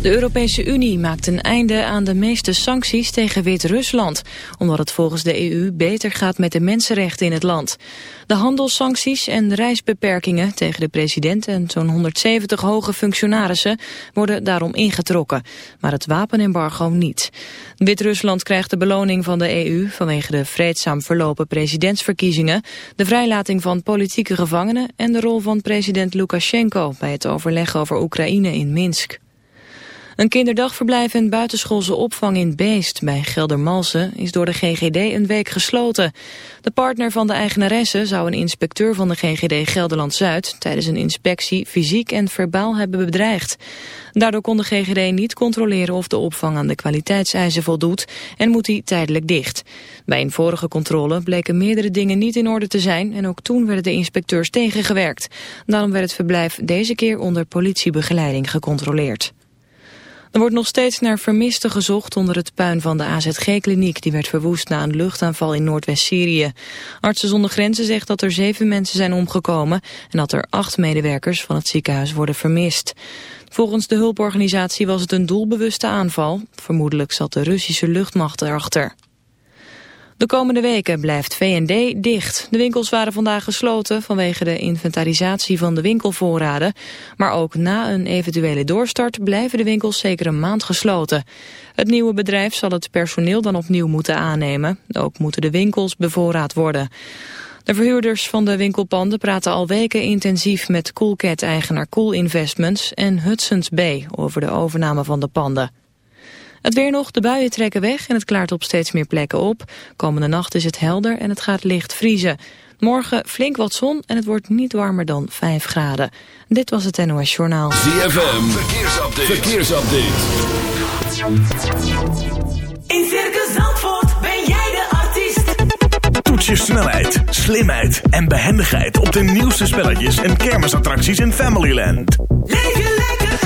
De Europese Unie maakt een einde aan de meeste sancties tegen Wit-Rusland, omdat het volgens de EU beter gaat met de mensenrechten in het land. De handelssancties en reisbeperkingen tegen de president en zo'n 170 hoge functionarissen worden daarom ingetrokken, maar het wapenembargo niet. Wit-Rusland krijgt de beloning van de EU vanwege de vreedzaam verlopen presidentsverkiezingen, de vrijlating van politieke gevangenen en de rol van president Lukashenko bij het overleg over Oekraïne in Minsk. Een kinderdagverblijf en buitenschoolse opvang in Beest bij Geldermalsen is door de GGD een week gesloten. De partner van de eigenaresse zou een inspecteur van de GGD Gelderland-Zuid tijdens een inspectie fysiek en verbaal hebben bedreigd. Daardoor kon de GGD niet controleren of de opvang aan de kwaliteitseisen voldoet en moet die tijdelijk dicht. Bij een vorige controle bleken meerdere dingen niet in orde te zijn en ook toen werden de inspecteurs tegengewerkt. Daarom werd het verblijf deze keer onder politiebegeleiding gecontroleerd. Er wordt nog steeds naar vermisten gezocht onder het puin van de AZG-kliniek. Die werd verwoest na een luchtaanval in Noordwest-Syrië. Artsen zonder Grenzen zegt dat er zeven mensen zijn omgekomen... en dat er acht medewerkers van het ziekenhuis worden vermist. Volgens de hulporganisatie was het een doelbewuste aanval. Vermoedelijk zat de Russische luchtmacht erachter. De komende weken blijft V&D dicht. De winkels waren vandaag gesloten vanwege de inventarisatie van de winkelvoorraden. Maar ook na een eventuele doorstart blijven de winkels zeker een maand gesloten. Het nieuwe bedrijf zal het personeel dan opnieuw moeten aannemen. Ook moeten de winkels bevoorraad worden. De verhuurders van de winkelpanden praten al weken intensief met Coolcat-eigenaar Cool Investments en Hudson's Bay over de overname van de panden. Het weer nog, de buien trekken weg en het klaart op steeds meer plekken op. Komende nacht is het helder en het gaat licht vriezen. Morgen flink wat zon en het wordt niet warmer dan 5 graden. Dit was het NOS Journaal. ZFM, verkeersupdate. verkeersupdate. In Circus Zandvoort ben jij de artiest. Toets je snelheid, slimheid en behendigheid op de nieuwste spelletjes en kermisattracties in Familyland. Leef je lekker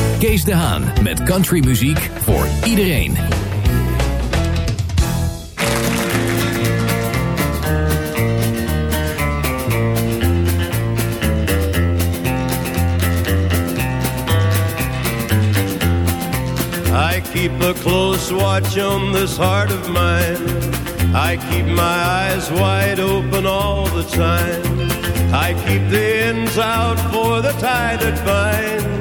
Kees de Haan met countrymuziek voor iedereen. I keep a close watch on this heart of mine. I keep my eyes wide open all the time. I keep the ends out for the tie that binds.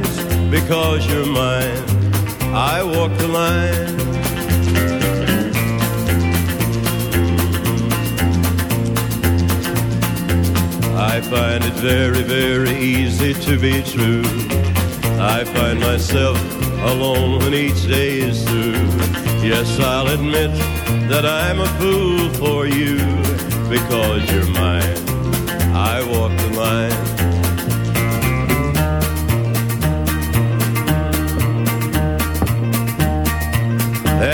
Because you're mine, I walk the line. I find it very, very easy to be true. I find myself alone when each day is through. Yes, I'll admit that I'm a fool for you because you're mine. I walk the line.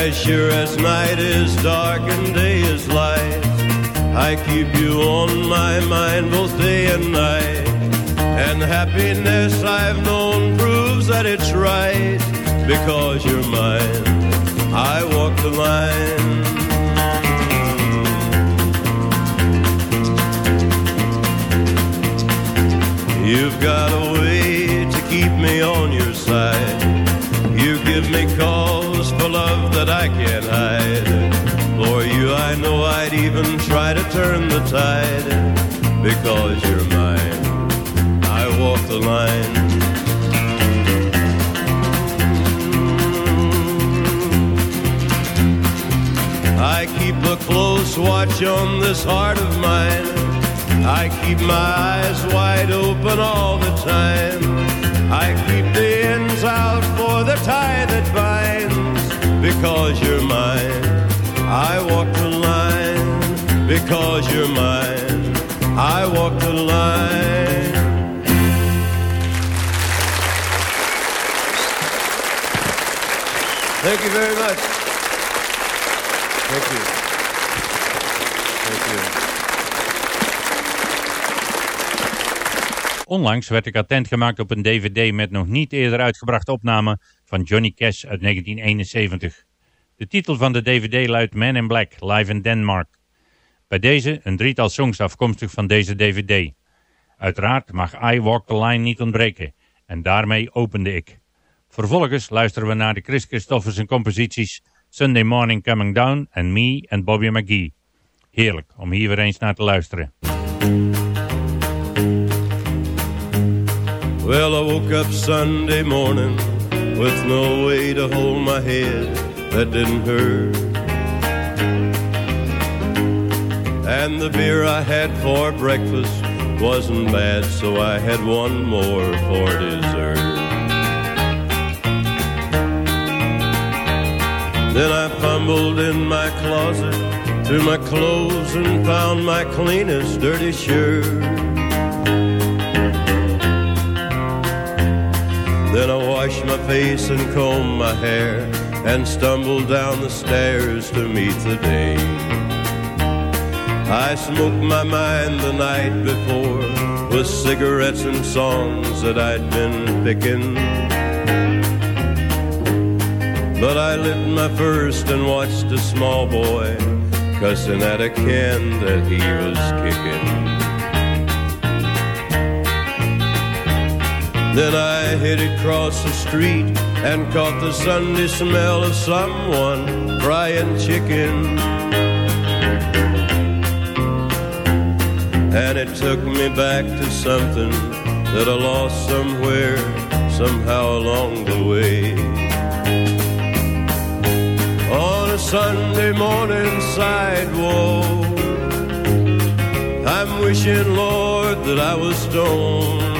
As sure as night is dark and day is light, I keep you on my mind both day and night. And happiness I've known proves that it's right. Because you're mine, I walk the line. You've got a way to keep me on your side. You give me cause love that I can't hide. For you, I know I'd even try to turn the tide. Because you're mine, I walk the line. I keep a close watch on this heart of mine. I keep my eyes wide open all the time. I keep the ends out for the tie that binds. Because you're mine, I walk the line. Because you're mine, I walk the line. Thank you very much. Thank you. Thank you. Onlangs werd ik attent gemaakt op een dvd met nog niet eerder uitgebrachte opname van Johnny Cash uit 1971. De titel van de dvd luidt Man in Black, live in Denmark. Bij deze een drietal songs afkomstig van deze dvd. Uiteraard mag I Walk the Line niet ontbreken en daarmee opende ik. Vervolgens luisteren we naar de Chris Christofferson composities Sunday Morning Coming Down en Me and Bobby McGee. Heerlijk om hier weer eens naar te luisteren. Well, I woke up Sunday morning with no way to hold my head that didn't hurt. And the beer I had for breakfast wasn't bad, so I had one more for dessert. Then I fumbled in my closet through my clothes and found my cleanest dirty shirt. Then I washed my face and combed my hair and stumbled down the stairs to meet the day. I smoked my mind the night before with cigarettes and songs that I'd been picking. But I lit my first and watched a small boy cussing at a can that he was kicking. Then I headed across the street and caught the Sunday smell of someone frying chicken. And it took me back to something that I lost somewhere, somehow along the way. On a Sunday morning sidewalk, I'm wishing, Lord, that I was stoned.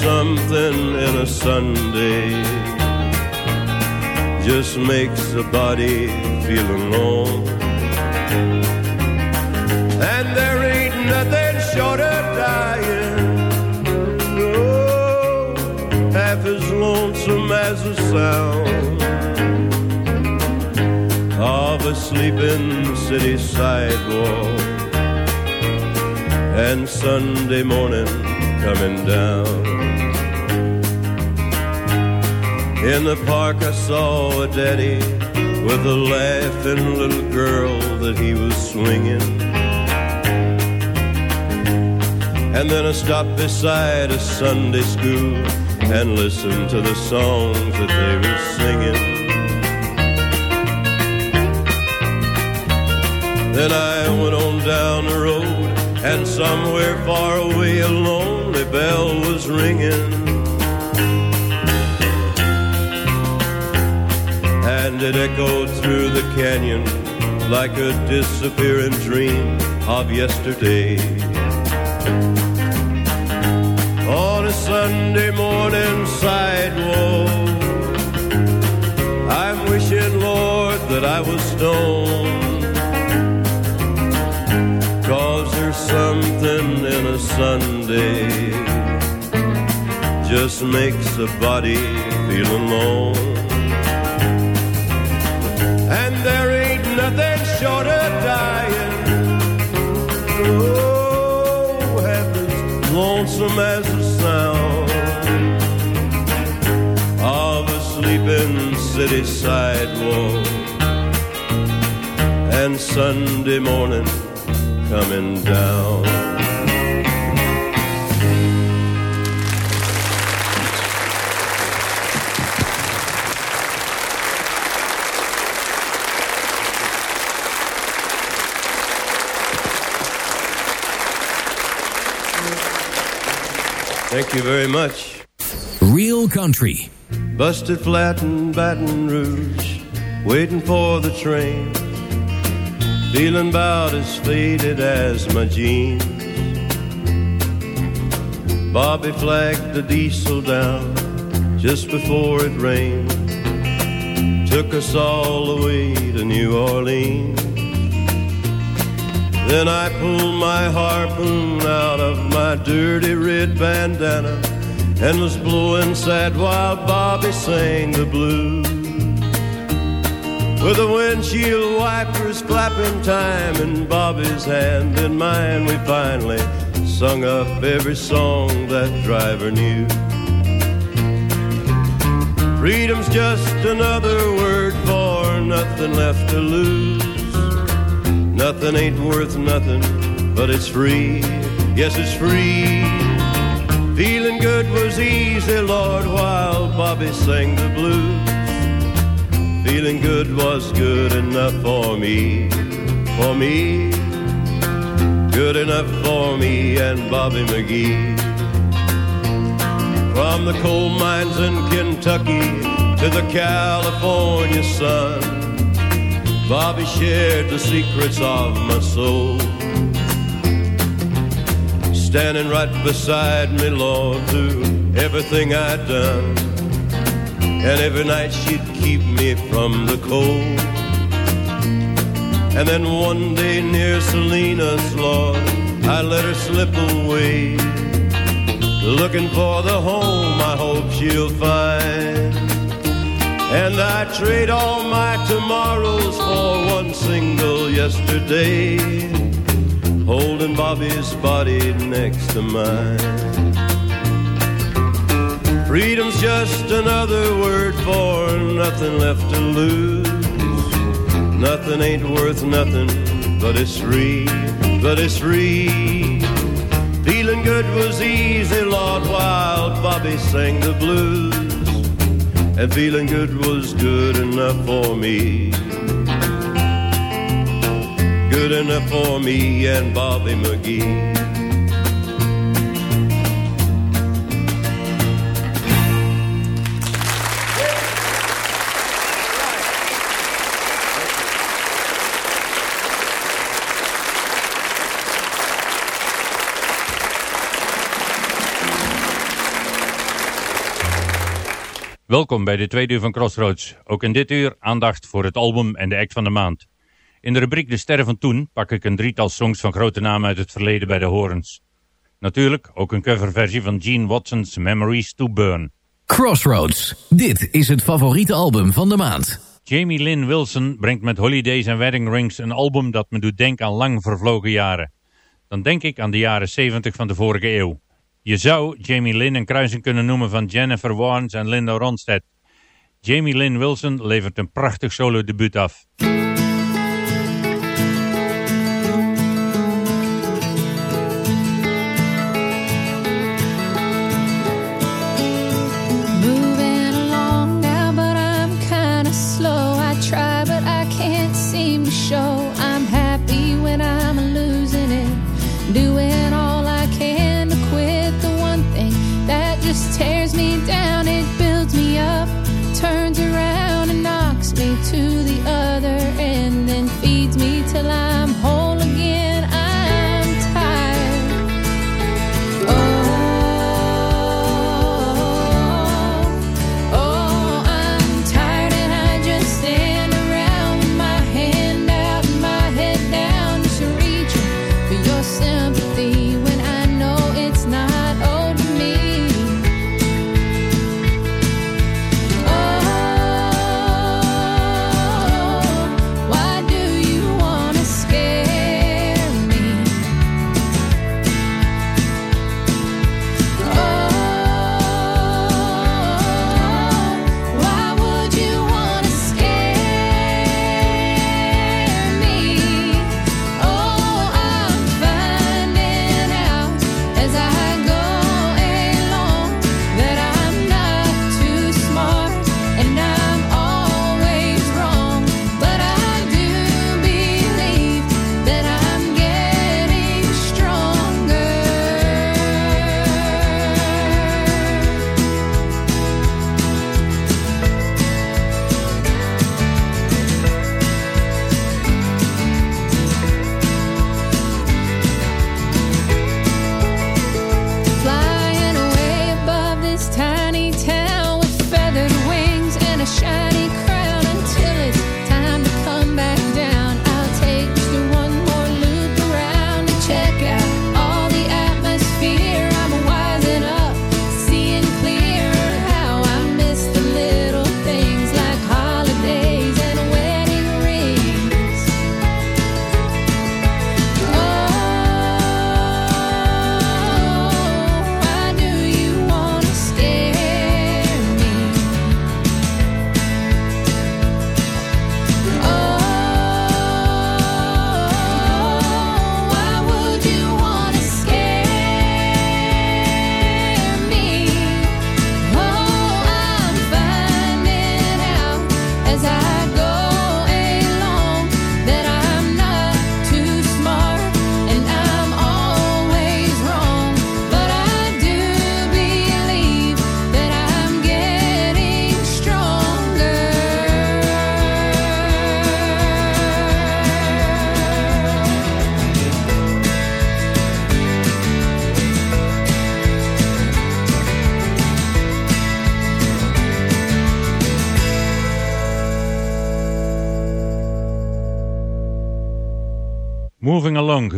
Something in a Sunday just makes a body feel alone. And there ain't nothing short of dying. No, half as lonesome as the sound of a sleeping city sidewalk and Sunday morning coming down. In the park I saw a daddy with a laughing little girl that he was swinging. And then I stopped beside a Sunday school and listened to the songs that they were singing. Then I went on down the road, and somewhere far away a lonely bell was ringing. It echoed through the canyon like a disappearing dream of yesterday. On a Sunday morning sidewalk, I'm wishing, Lord, that I was stoned. Cause there's something in a Sunday just makes a body feel alone. As the sound of a sleeping city sidewalk and Sunday morning coming down. Thank you very much. Real Country. Busted flat in Baton Rouge, waiting for the train. Feeling about as faded as my jeans. Bobby flagged the diesel down just before it rained. Took us all the way to New Orleans. Then I pulled my harpoon out of my dirty red bandana and was blowing sad while Bobby sang the blues. With the windshield wipers clapping time in Bobby's hand and mine, we finally sung up every song that driver knew. Freedom's just another word for nothing left to lose. Nothing ain't worth nothing, but it's free. Yes, it's free. Feeling good was easy, Lord, while Bobby sang the blues. Feeling good was good enough for me, for me. Good enough for me and Bobby McGee. From the coal mines in Kentucky to the California sun. Bobby shared the secrets of my soul. Standing right beside me, Lord, through everything I'd done. And every night she'd keep me from the cold. And then one day near Salinas, Lord, I let her slip away. Looking for the home I hope she'll find. And I trade all my tomorrows for one single yesterday. Holding Bobby's body next to mine. Freedom's just another word for nothing left to lose. Nothing ain't worth nothing, but it's free, but it's free. Feeling good was easy, Lord, while Bobby sang the blues. And feeling good was good enough for me. Good enough for me and Bobby McGee. Welkom bij de tweede uur van Crossroads. Ook in dit uur aandacht voor het album en de act van de maand. In de rubriek De Sterren van Toen pak ik een drietal songs van grote namen uit het verleden bij de horens. Natuurlijk ook een coverversie van Gene Watson's Memories to Burn. Crossroads. Dit is het favoriete album van de maand. Jamie Lynn Wilson brengt met Holidays en Wedding Rings een album dat me doet denken aan lang vervlogen jaren. Dan denk ik aan de jaren 70 van de vorige eeuw. Je zou Jamie Lynn een kruising kunnen noemen van Jennifer Warnes en Linda Ronstadt. Jamie Lynn Wilson levert een prachtig solo debuut af.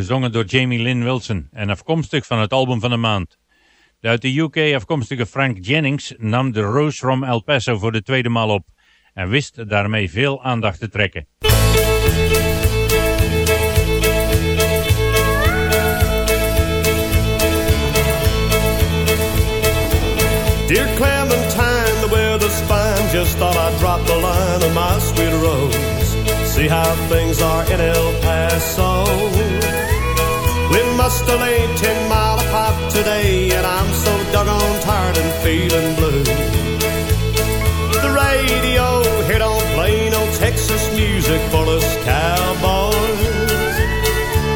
Gezongen door Jamie Lynn Wilson en afkomstig van het album van de maand. De uit de UK afkomstige Frank Jennings nam de Rose from El Paso voor de tweede maal op en wist daarmee veel aandacht te trekken. Dear Clementine, the weather's fine. Just thought I'd drop the line of my sweet rose. See how things are in El Paso. We must have laid ten mile apart today, and I'm so doggone tired and feeling blue. The radio here don't play no Texas music for us cowboys.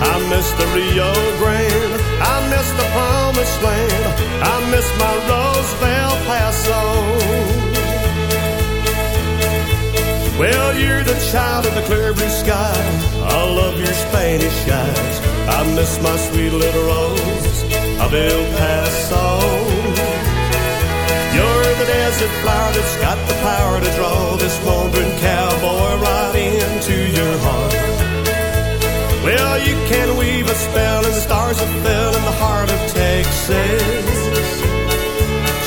I miss the Rio Grande. I miss the promised land. I miss my Rose of El Paso. Well, you're the child of the clear blue sky. I love your Spanish eyes. I miss my sweet little rose of El Paso. You're the desert flower that's got the power to draw this wandering cowboy right into your heart. Well, you can weave a spell and the stars have fell in the heart of Texas.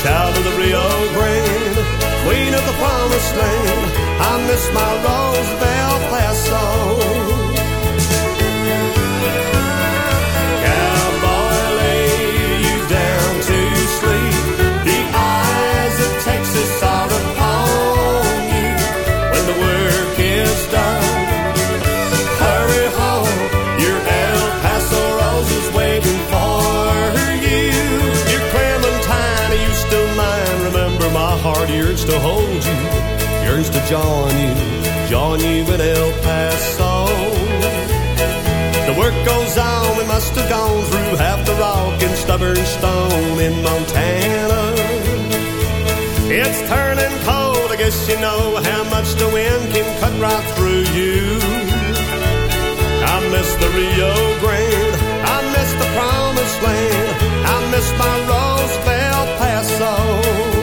Child of the Rio Grande, queen of the promised land. I miss my Rose of El Paso. Join you, join you in El Paso. The work goes on, we must have gone through half the rock and stubborn stone in Montana. It's turning cold, I guess you know how much the wind can cut right through you. I miss the Rio Grande. I miss the promised land. I miss my Rose of El Paso.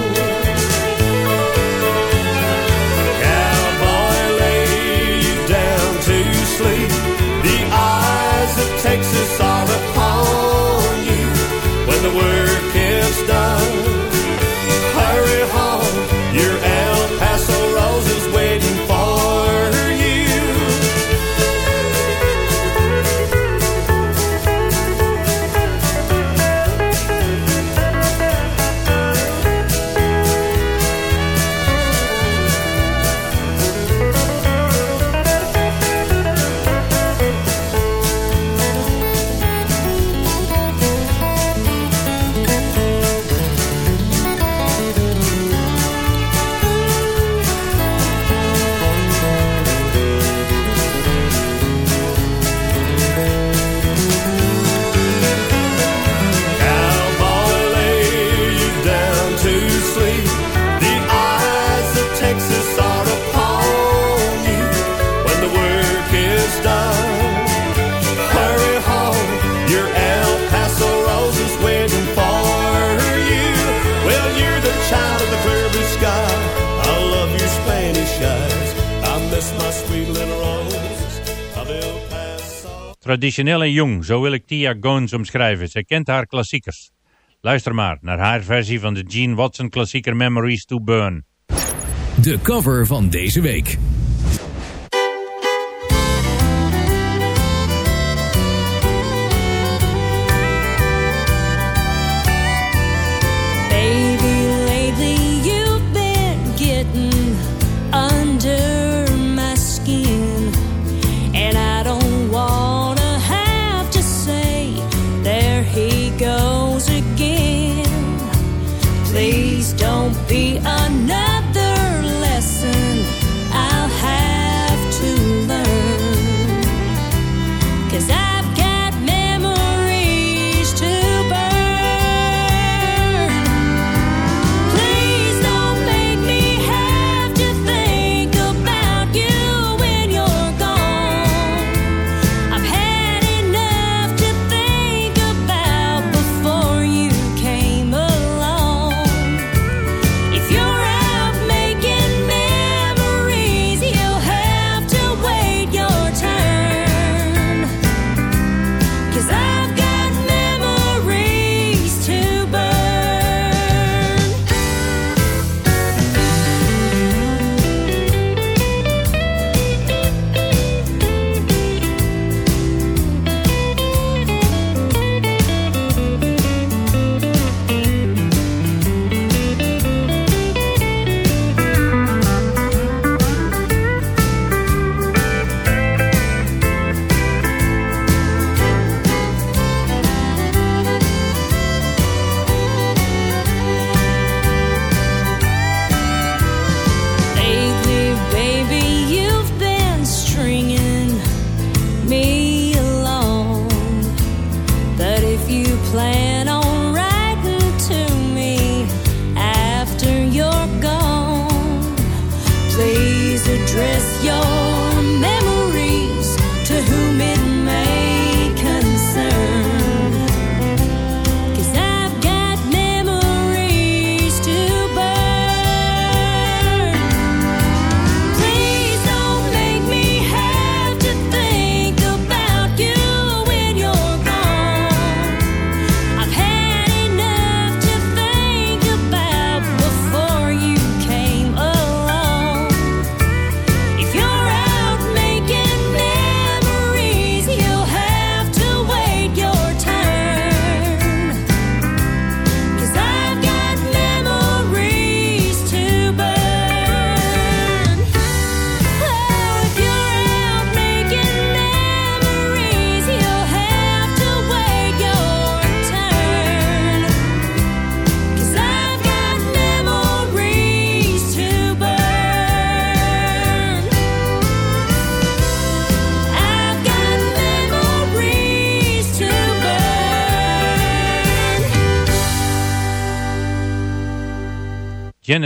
Traditioneel en jong, zo wil ik Tia Gones omschrijven. Zij kent haar klassiekers. Luister maar naar haar versie van de Gene Watson klassieker Memories to Burn. De cover van deze week.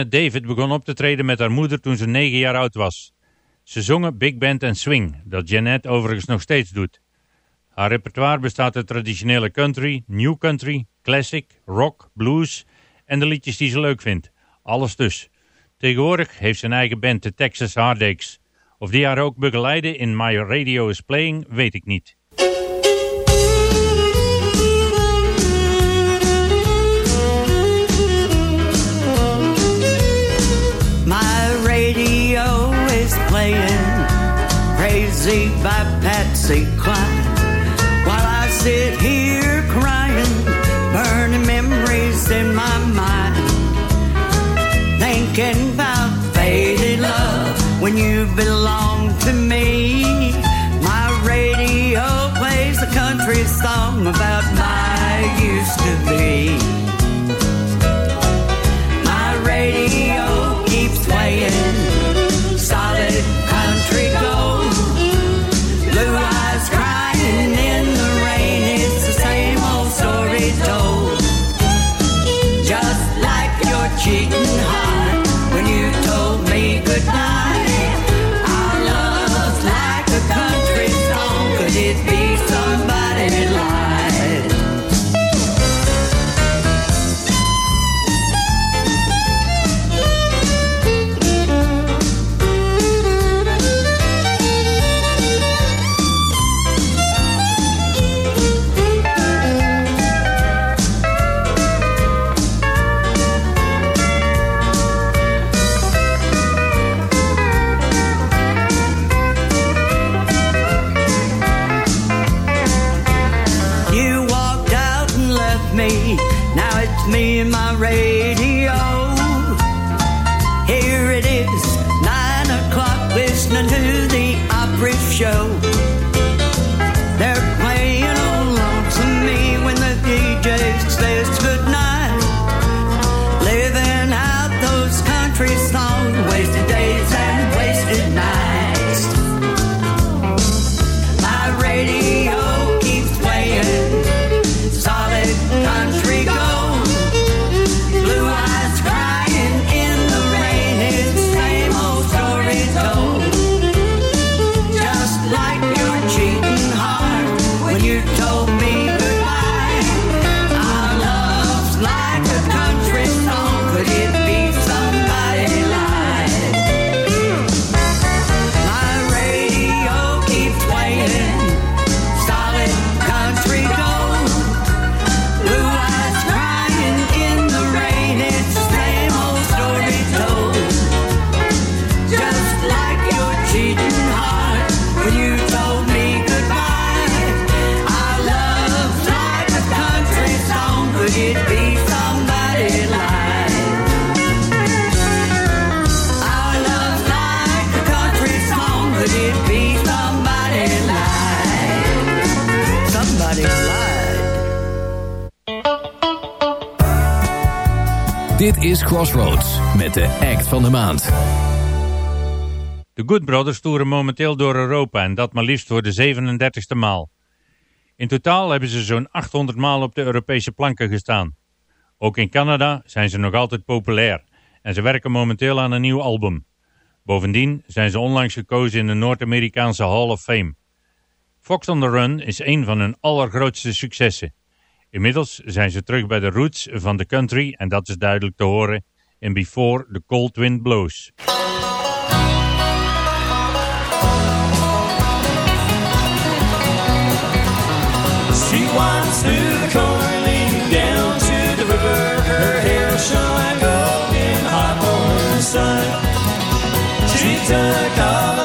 David begon op te treden met haar moeder toen ze 9 jaar oud was. Ze zongen big band en swing, dat Jeanette overigens nog steeds doet. Haar repertoire bestaat uit traditionele country, new country, classic, rock, blues en de liedjes die ze leuk vindt. Alles dus. Tegenwoordig heeft ze een eigen band, de Texas Heartaches. Of die haar ook begeleiden in My Radio is Playing, weet ik niet. by Patsy Cline while I sit here crying, burning memories in my mind, thinking about faded love when you belong to me. My radio plays a country song about my used to be. me. Now it's me and my radio. is Crossroads met de act van de maand. De Good Brothers toeren momenteel door Europa en dat maar liefst voor de 37e maal. In totaal hebben ze zo'n 800 maal op de Europese planken gestaan. Ook in Canada zijn ze nog altijd populair en ze werken momenteel aan een nieuw album. Bovendien zijn ze onlangs gekozen in de Noord-Amerikaanse Hall of Fame. Fox on the Run is een van hun allergrootste successen. Inmiddels zijn ze terug bij de roots van de country en dat is duidelijk te horen in Before the Cold Wind Blows. She walks through the corn, down to the river. Her hair shone gold in hot morning sun. She took all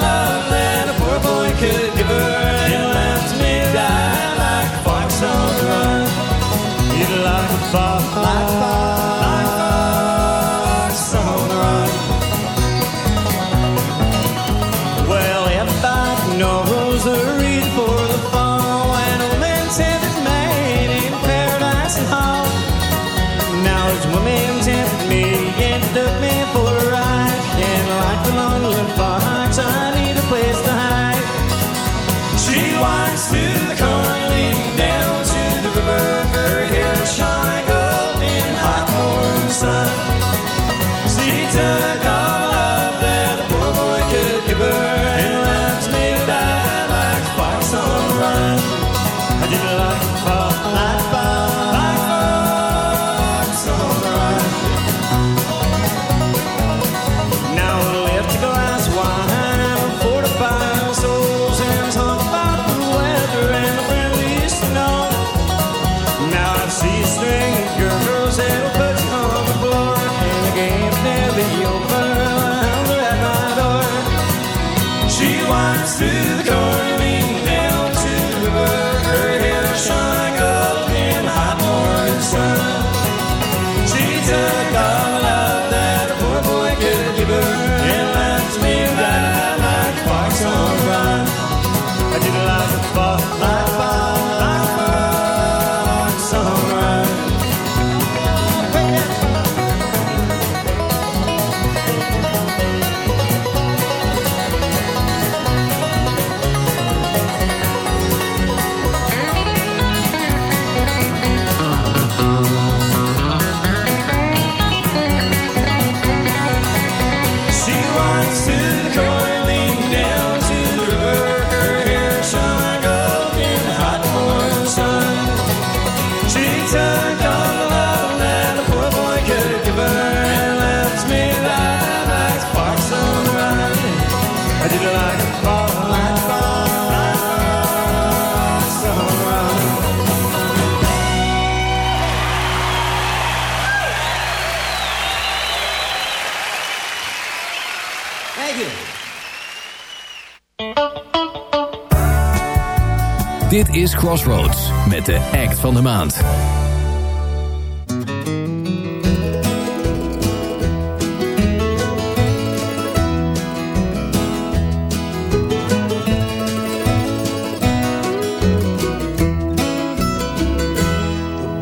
Is Crossroads met de act van de maand. The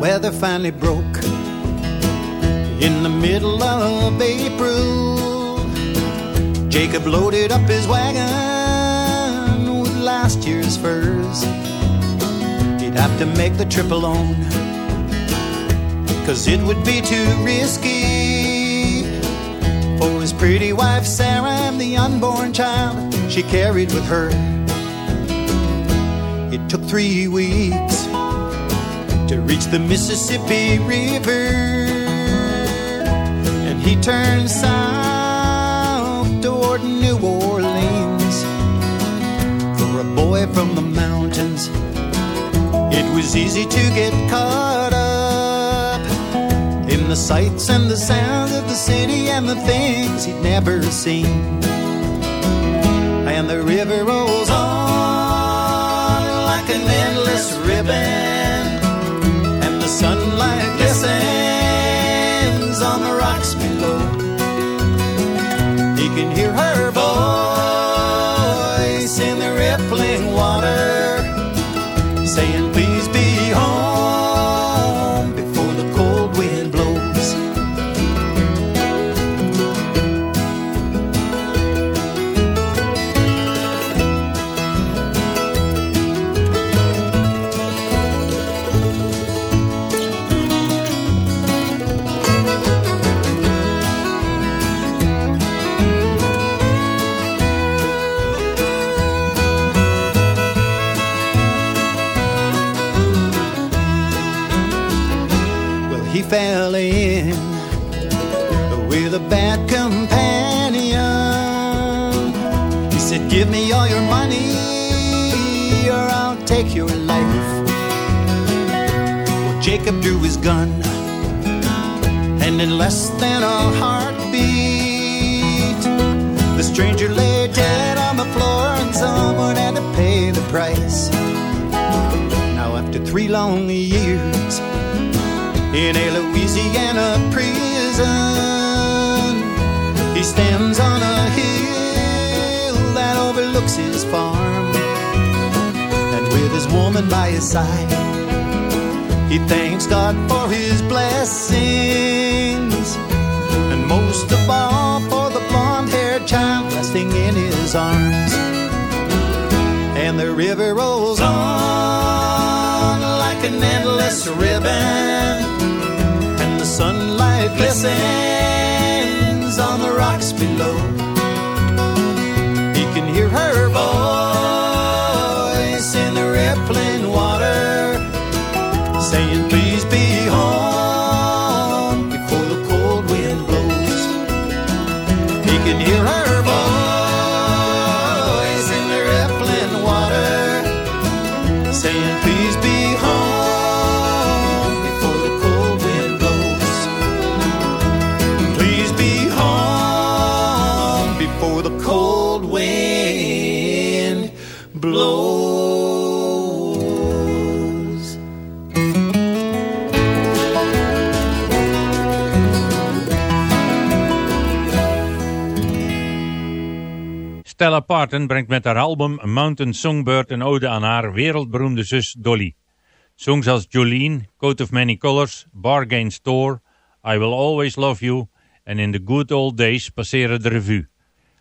weather finally broke in the middle of April. Jacob loaded up his wagon with last year's furs. He'd have to make the trip alone, cause it would be too risky for his pretty wife Sarah and the unborn child she carried with her. It took three weeks to reach the Mississippi River. And he turned south toward New Orleans. For a boy from the mountains, it was easy to get caught up in the sights and the sounds of the city and the things he'd never seen. And the river rolls on like an endless ribbon and the sunlight glistens on the rocks below. He can hear her voice in the rippling water, saying, Jacob drew his gun, and in less than a heartbeat, the stranger lay dead on the floor, and someone had to pay the price. Now, after three long years in a Louisiana prison, he stands on a hill that overlooks his farm. And with his woman by his side, he thanks God for his blessings. And most of all, for the blonde haired child resting in his arms. And the river rolls on like an endless ribbon. And the sunlight glistens on the rocks below. Parton brengt met haar album Mountain Songbird een ode aan haar wereldberoemde zus Dolly. Songs als Jolene, Coat of Many Colors, Bargain Store, I Will Always Love You en In the Good Old Days passeren de revue.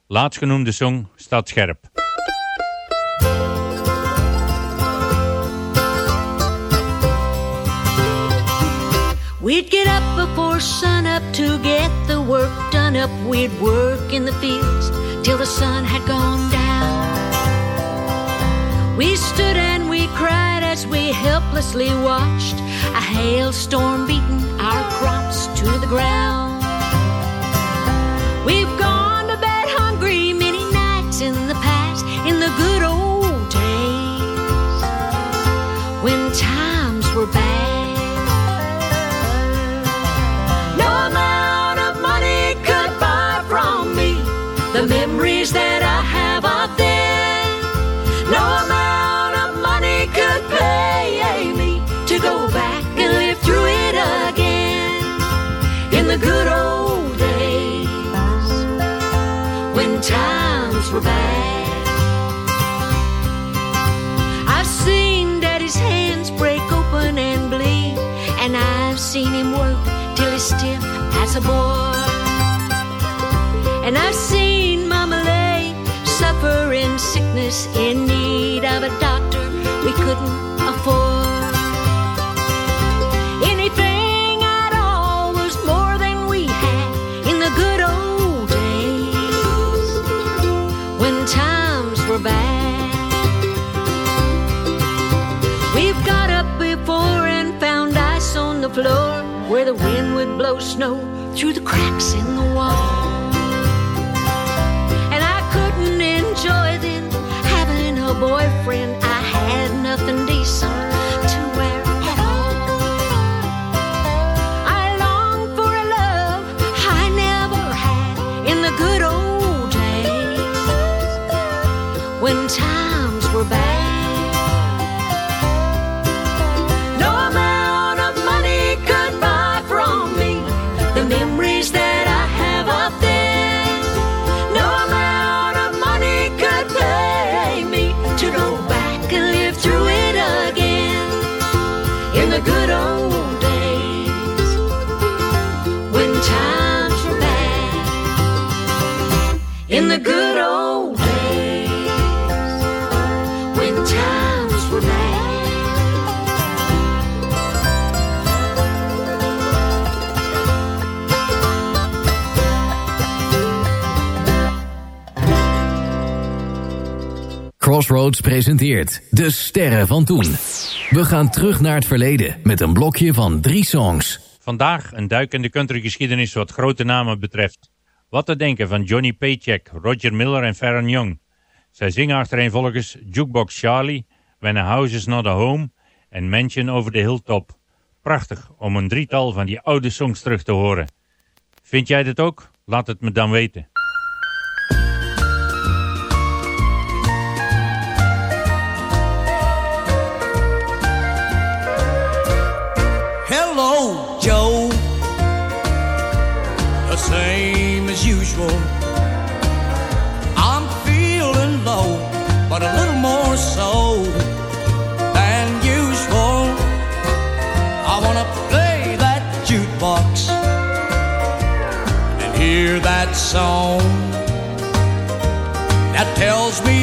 Laatstgenoemde song staat scherp. We'd get up before sunup to get the work done up. We'd work in the fields till the sun had gone down. We stood and we cried as we helplessly watched a hailstorm beating our crops to the ground. We've gone to bed hungry many nights in the past, in the good old days when times were bad. Stiff as a board. And I've seen mama lay suffer in sickness in need of a doctor we couldn't afford. Where the wind would blow snow through the cracks in the wall. And I couldn't enjoy then having a boyfriend. I had nothing decent Crossroads presenteert De Sterren van Toen. We gaan terug naar het verleden met een blokje van drie songs. Vandaag een duik in de countrygeschiedenis wat grote namen betreft. Wat te denken van Johnny Paycheck, Roger Miller en Farron Young. Zij zingen achtereenvolgens Jukebox Charlie, When a House is Not a Home en Mansion over the Hilltop. Prachtig om een drietal van die oude songs terug te horen. Vind jij dit ook? Laat het me dan weten. Usual. I'm feeling low, but a little more so than usual. I wanna play that jukebox and hear that song that tells me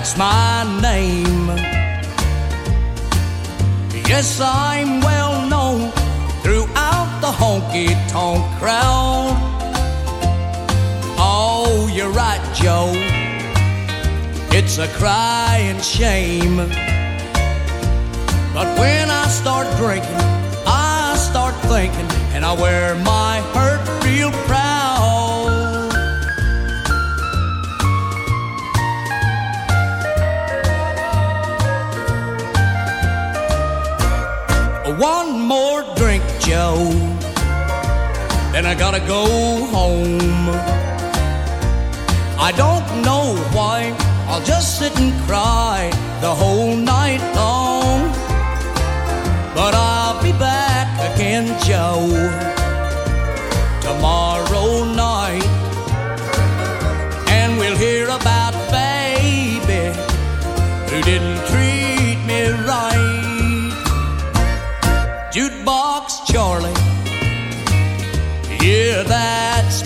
that's my name. Yes, I'm well known throughout the honky tonk crowd. Oh, you're right, Joe. It's a crying shame. But when I start drinking, I start thinking, and I wear my hurt real proud. Then I gotta go home. I don't know why. I'll just sit and cry the whole night long. But I'll be back again, Joe, tomorrow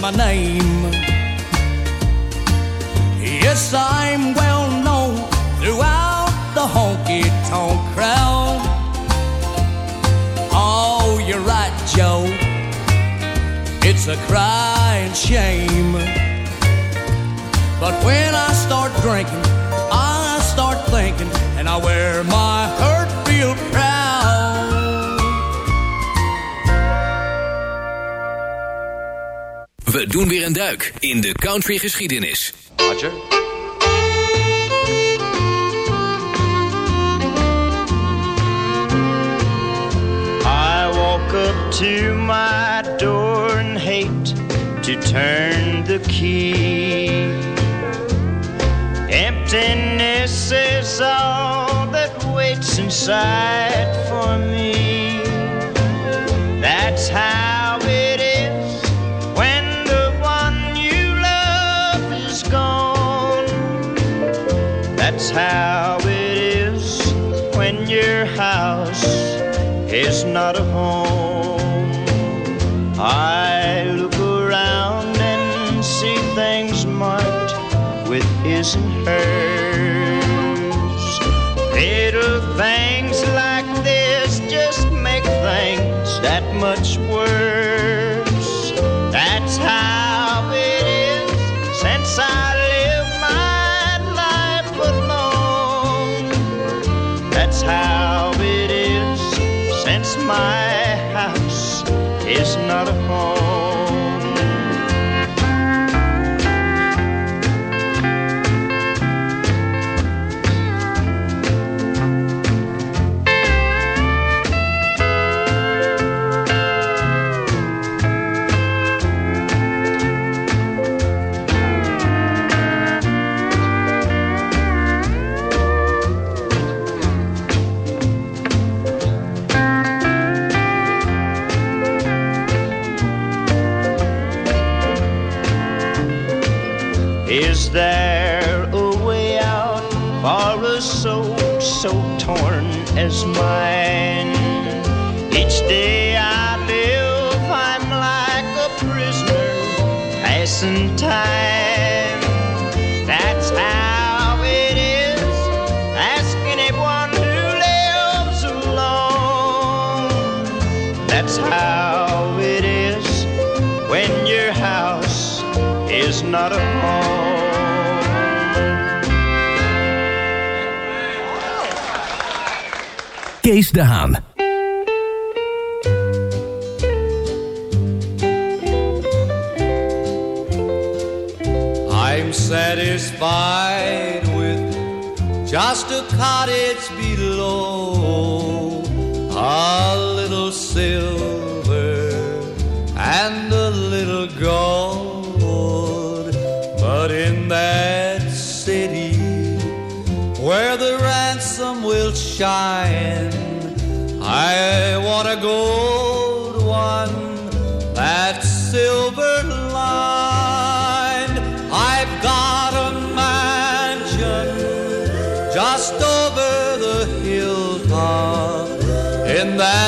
my name. Yes, I'm well known throughout the honky tonk crowd. Oh, you're right, Joe. It's a crying shame. But when I start drinking, I start thinking, and I wear my hurt real proud. We doen weer een duik in de country geschiedenis. Roger. I walk up to my door and hate to turn the key. Emptiness is all that waits inside for me. That's how how it is when your house is not a passing time. That's how it is. Ask anyone who lives alone. That's how it is when your house is not a home. Kees de Haan. Satisfied with just a cottage below, a little silver and a little gold. But in that city where the ransom will shine, I want a gold one that's silver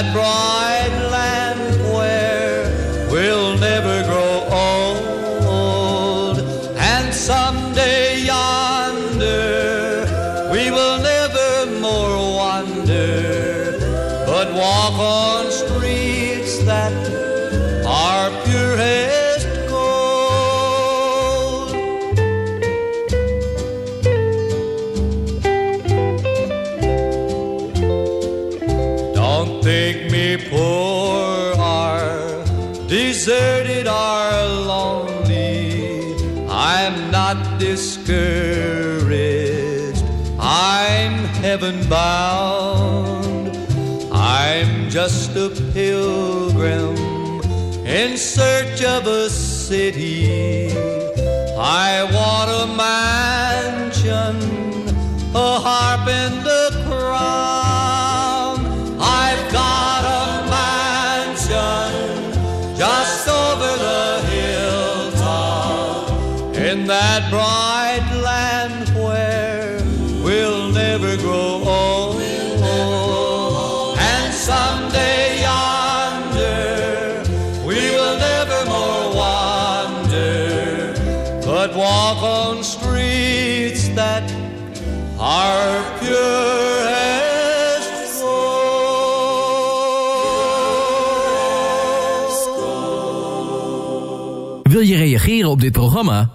that bright discouraged. I'm heaven bound. I'm just a pilgrim in search of a city. I want a mansion,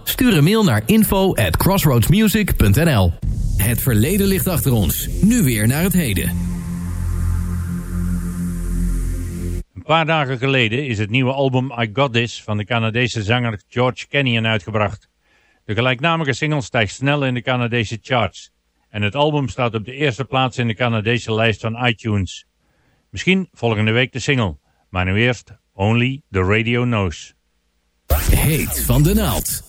Stuur een mail naar info at crossroadsmusic.nl Het verleden ligt achter ons. Nu weer naar het heden. Een paar dagen geleden is het nieuwe album I Got This van de Canadese zanger George Canyon uitgebracht. De gelijknamige single stijgt snel in de Canadese charts. En het album staat op de eerste plaats in de Canadese lijst van iTunes. Misschien volgende week de single, maar nu eerst Only the Radio Knows. Heet van de naald.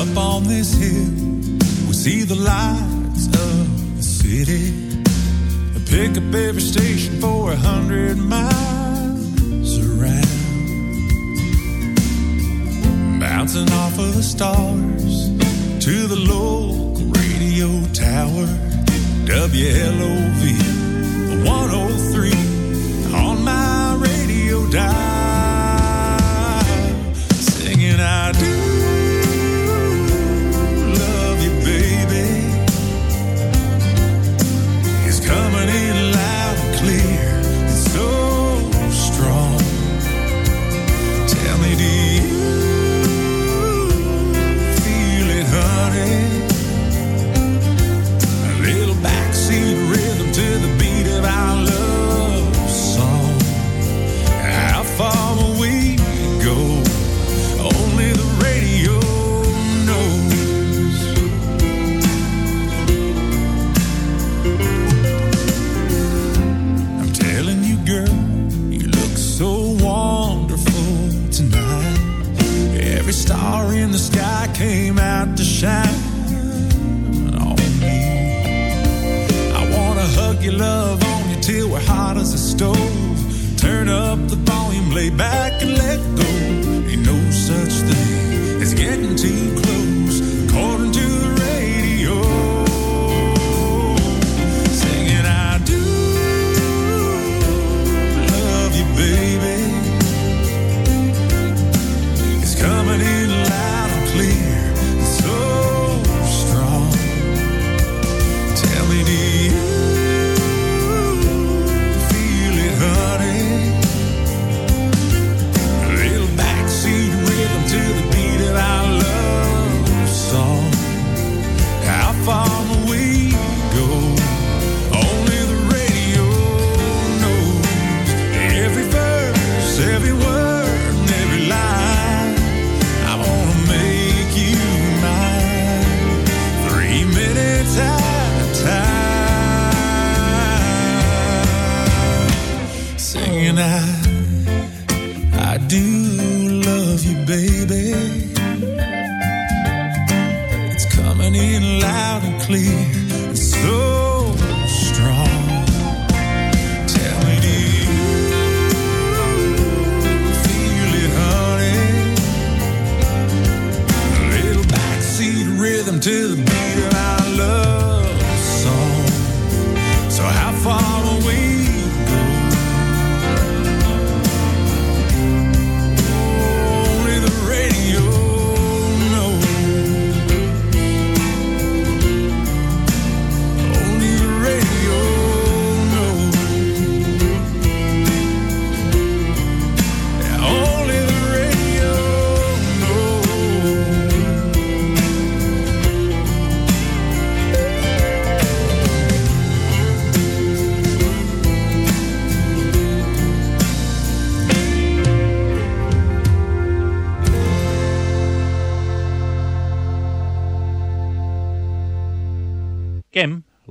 Up on this hill, we see the lights of the city. Pick up every station for a hundred miles Bouncing off of the stars to the local radio tower. WLOV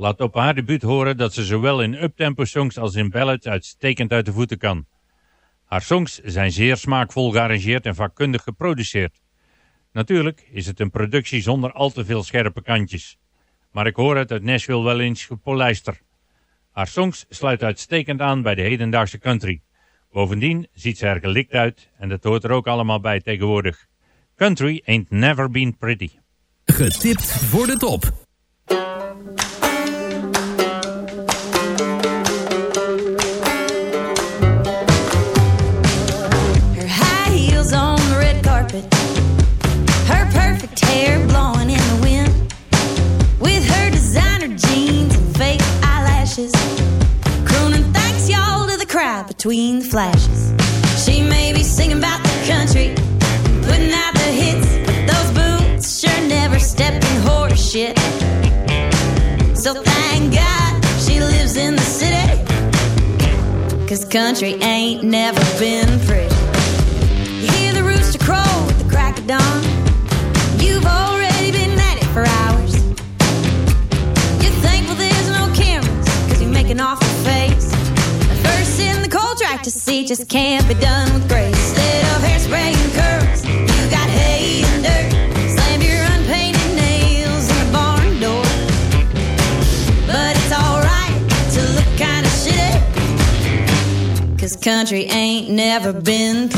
laat op haar debuut horen dat ze zowel in uptempo songs als in ballads uitstekend uit de voeten kan. Haar songs zijn zeer smaakvol gearrangeerd en vakkundig geproduceerd. Natuurlijk is het een productie zonder al te veel scherpe kantjes. Maar ik hoor het uit Nashville wel eens gepolijster. Haar songs sluiten uitstekend aan bij de hedendaagse country. Bovendien ziet ze er gelikt uit en dat hoort er ook allemaal bij tegenwoordig. Country ain't never been pretty. Getipt voor de top. country ain't never been.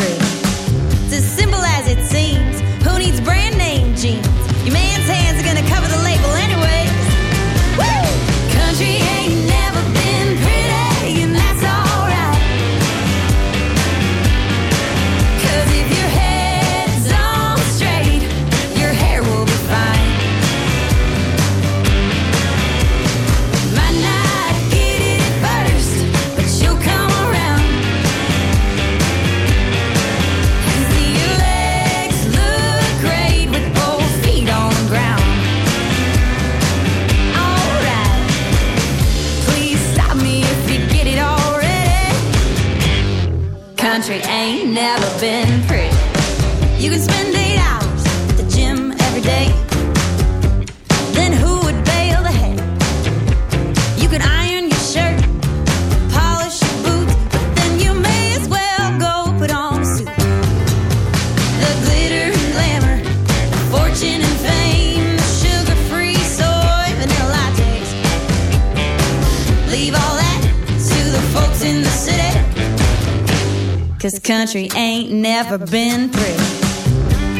country ain't never been through.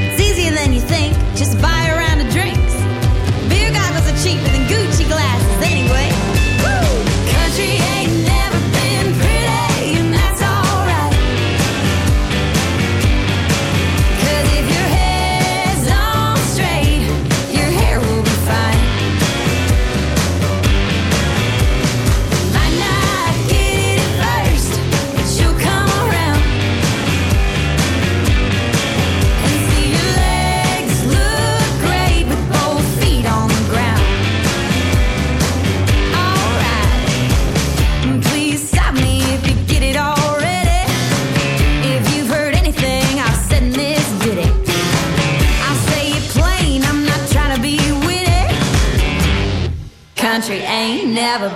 It's easier than you think, just buy We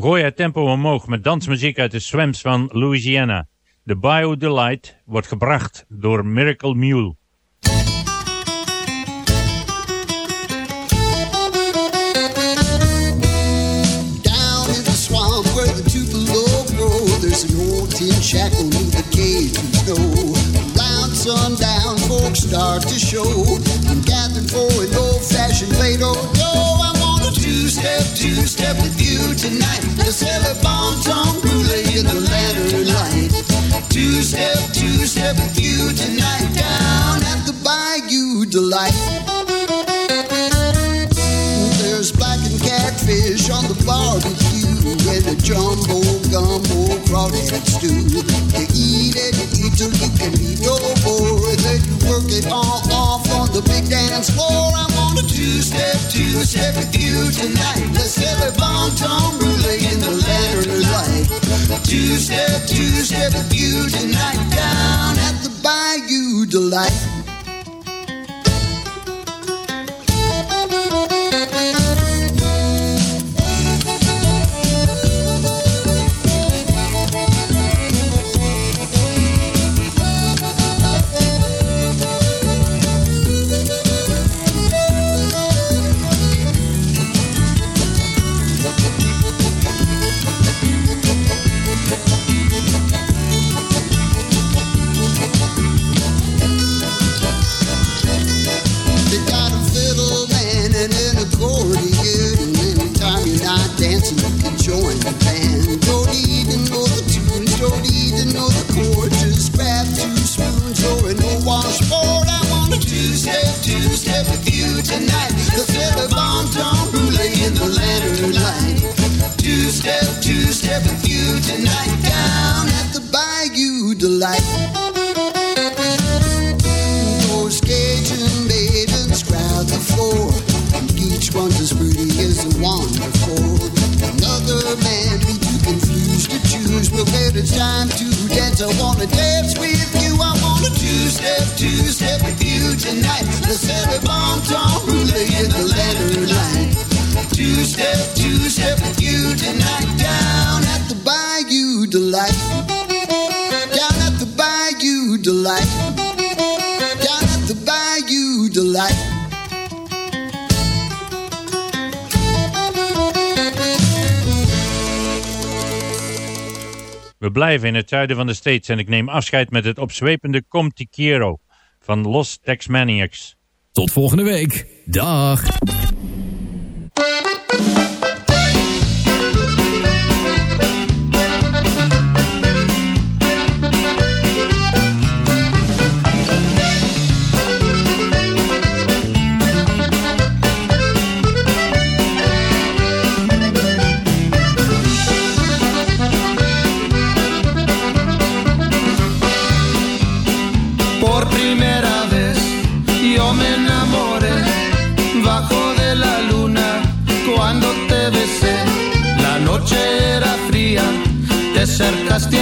gooien het tempo omhoog met dansmuziek uit de swamps van Louisiana. De Bio Delight wordt gebracht door Miracle Mule. Tin shack the cave of snow. Around sundown, folks start to show and gathered for an old-fashioned fais do-do. I want a two-step, two-step with you tonight. Let's have a bon in the lantern light. Two-step, two-step with you tonight down at the Bayou Delight. There's blackened catfish on the barbecue and a jumbo gumbo crawdad stew. You eat it, you eat till you can eat no more. Then you work it all off on the big dance floor. I want a two-step, two-step with you tonight. Let's have a bon ton brulee in the lantern light. Two-step, two-step with you tonight down at the Bayou Delight. Two-step, two-step with you tonight. Down at the Bayou Delight. Down at the Bayou Delight down at the Bayou Delight. We blijven in het zuiden van de States en ik neem afscheid met het opzwepende Com Te Quiero van Los Tex-Maniacs. Tot volgende week. Dag. Acercaste